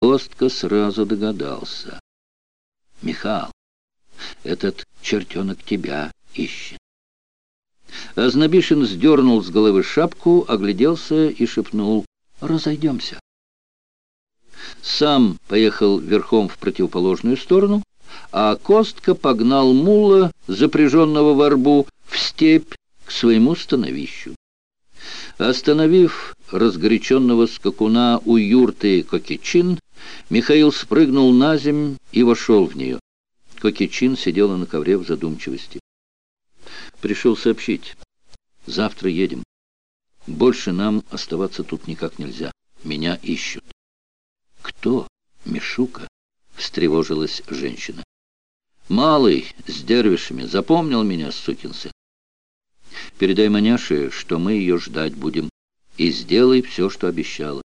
Костка сразу догадался. «Михал, этот чертенок тебя ищет». Азнабишин сдернул с головы шапку, огляделся и шепнул «Разойдемся». Сам поехал верхом в противоположную сторону, а Костка погнал мула, запряженного в арбу, в степь к своему становищу. Остановив разгоряченного скакуна у юрты Кокичин, Михаил спрыгнул на земь и вошел в нее. Кокичин сидела на ковре в задумчивости. Пришел сообщить. Завтра едем. Больше нам оставаться тут никак нельзя. Меня ищут. Кто? Мишука? Встревожилась женщина. Малый, с дервишами, запомнил меня, сукин сын. Передай маняше, что мы ее ждать будем, и сделай все, что обещала.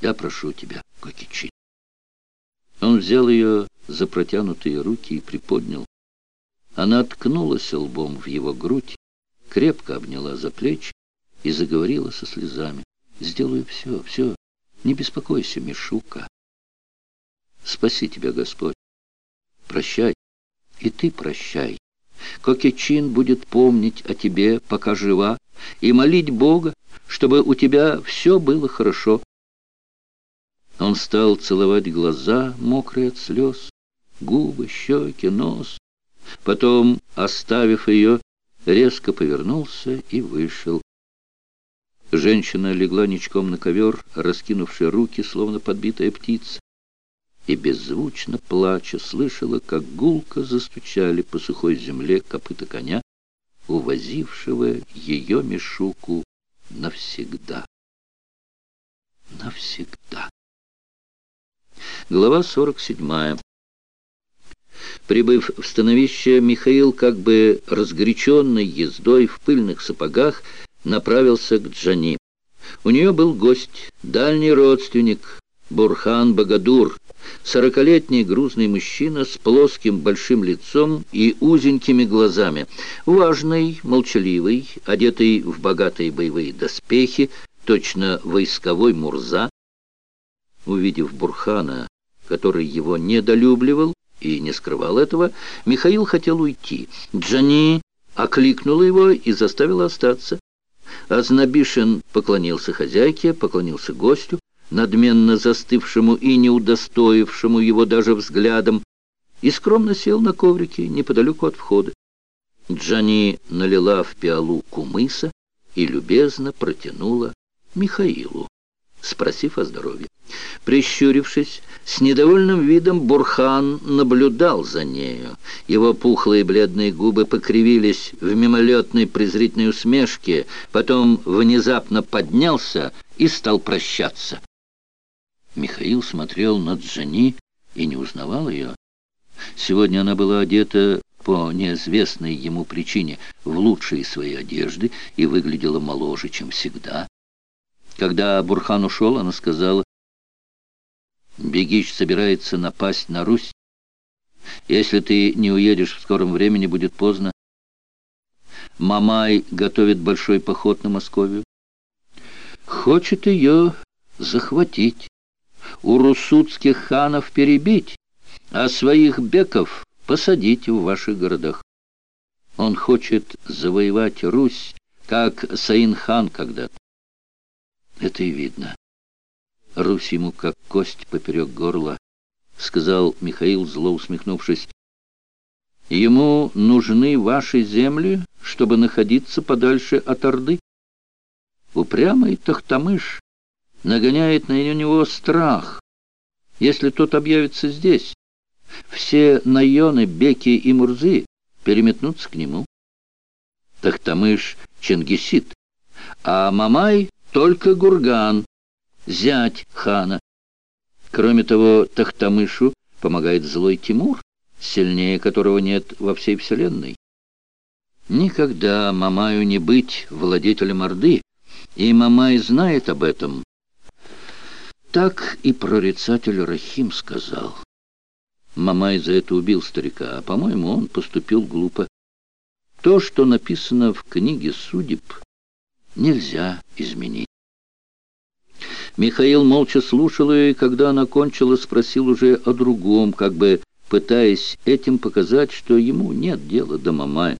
Я прошу тебя, Кокичи. Он взял ее за протянутые руки и приподнял. Она ткнулась лбом в его грудь, крепко обняла за плечи и заговорила со слезами. «Сделаю все, все. Не беспокойся, Мишука. Спаси тебя, Господь. Прощай. И ты прощай. Кокечин будет помнить о тебе, пока жива, и молить Бога, чтобы у тебя все было хорошо. Он стал целовать глаза, мокрые от слез, губы, щеки, нос. Потом, оставив ее, резко повернулся и вышел. Женщина легла ничком на ковер, раскинувшая руки, словно подбитая птица, и беззвучно плача слышала, как гулко застучали по сухой земле копыта коня, увозившего ее Мишуку навсегда. Навсегда. Глава 47. Прибыв в становище, Михаил, как бы разгоряченный ездой в пыльных сапогах, направился к Джани. У нее был гость, дальний родственник, Бурхан Багадур, сорокалетний грузный мужчина с плоским большим лицом и узенькими глазами, важный, молчаливый, одетый в богатые боевые доспехи, точно войсковой Мурза. Увидев Бурхана, который его недолюбливал и не скрывал этого, Михаил хотел уйти. Джани окликнула его и заставила остаться. Азнабишин поклонился хозяйке, поклонился гостю, надменно застывшему и не удостоившему его даже взглядом, и скромно сел на коврике неподалеку от входа. Джани налила в пиалу кумыса и любезно протянула Михаилу, спросив о здоровье. Прищурившись, с недовольным видом Бурхан наблюдал за нею. Его пухлые бледные губы покривились в мимолетной презрительной усмешке, потом внезапно поднялся и стал прощаться. Михаил смотрел на Джани и не узнавал ее. Сегодня она была одета по неизвестной ему причине в лучшие свои одежды и выглядела моложе, чем всегда. Когда Бурхан ушел, она сказала, «Бегич собирается напасть на Русь. Если ты не уедешь в скором времени, будет поздно. Мамай готовит большой поход на Московию. Хочет ее захватить» у русудских ханов перебить, а своих беков посадить в ваших городах. Он хочет завоевать Русь, как Саин-хан когда-то. Это и видно. Русь ему как кость поперек горла, сказал Михаил, зло усмехнувшись. Ему нужны ваши земли, чтобы находиться подальше от Орды. Упрямый Тахтамыш нагоняет на него страх, если тот объявится здесь. Все наёны, беки и мурзы переметнутся к нему. Тахтамыш Чингисид, а Мамай только Гурган, зять хана. Кроме того, Тахтамышу помогает злой Тимур, сильнее которого нет во всей вселенной. Никогда Мамаю не быть владетелем Орды, и Мамай знает об этом, так и прорицатель Рахим сказал. Мамай за это убил старика, а, по-моему, он поступил глупо. То, что написано в книге судеб, нельзя изменить. Михаил молча слушал ее, и когда она кончила, спросил уже о другом, как бы пытаясь этим показать, что ему нет дела до Мамая.